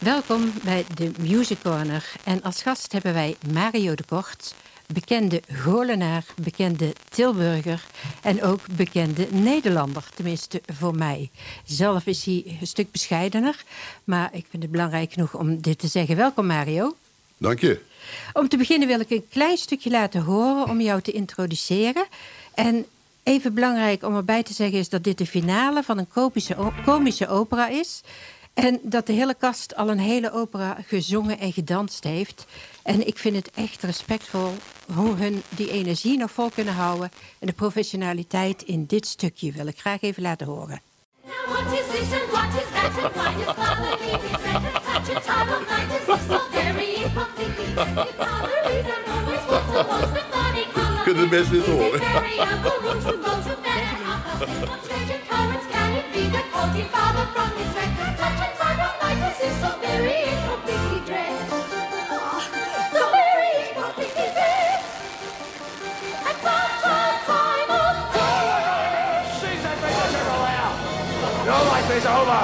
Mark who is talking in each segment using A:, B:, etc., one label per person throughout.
A: Welkom bij de Music Corner. En als gast hebben wij Mario de Kort, bekende Golenaar, bekende Tilburger en ook bekende Nederlander. Tenminste, voor mij. Zelf is hij een stuk bescheidener, maar ik vind het belangrijk genoeg om dit te zeggen. Welkom Mario.
B: Dank je.
A: Om te beginnen wil ik een klein stukje laten horen om jou te introduceren. En even belangrijk om erbij te zeggen is dat dit de finale van een komische, komische opera is. En dat de hele kast al een hele opera gezongen en gedanst heeft. En ik vind het echt respectvol hoe hun die energie nog vol kunnen houden. En de professionaliteit in dit stukje wil ik graag even laten horen. Now what is this and Your
C: life is over!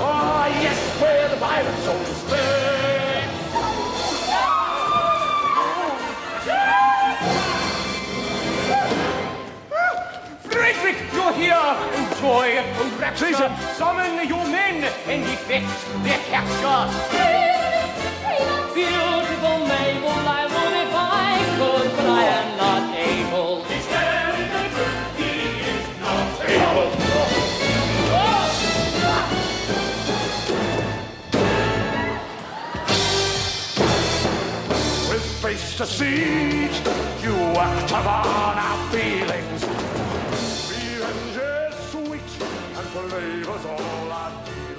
C: Oh, yes, where the pirate souls burn! Frederick, you're here! Joy and rapture! Summon your men and effect their capture!
D: Beautiful Mabel, face to siege. You act upon our
C: feelings. Revenge is sweet and flavors all our dealings.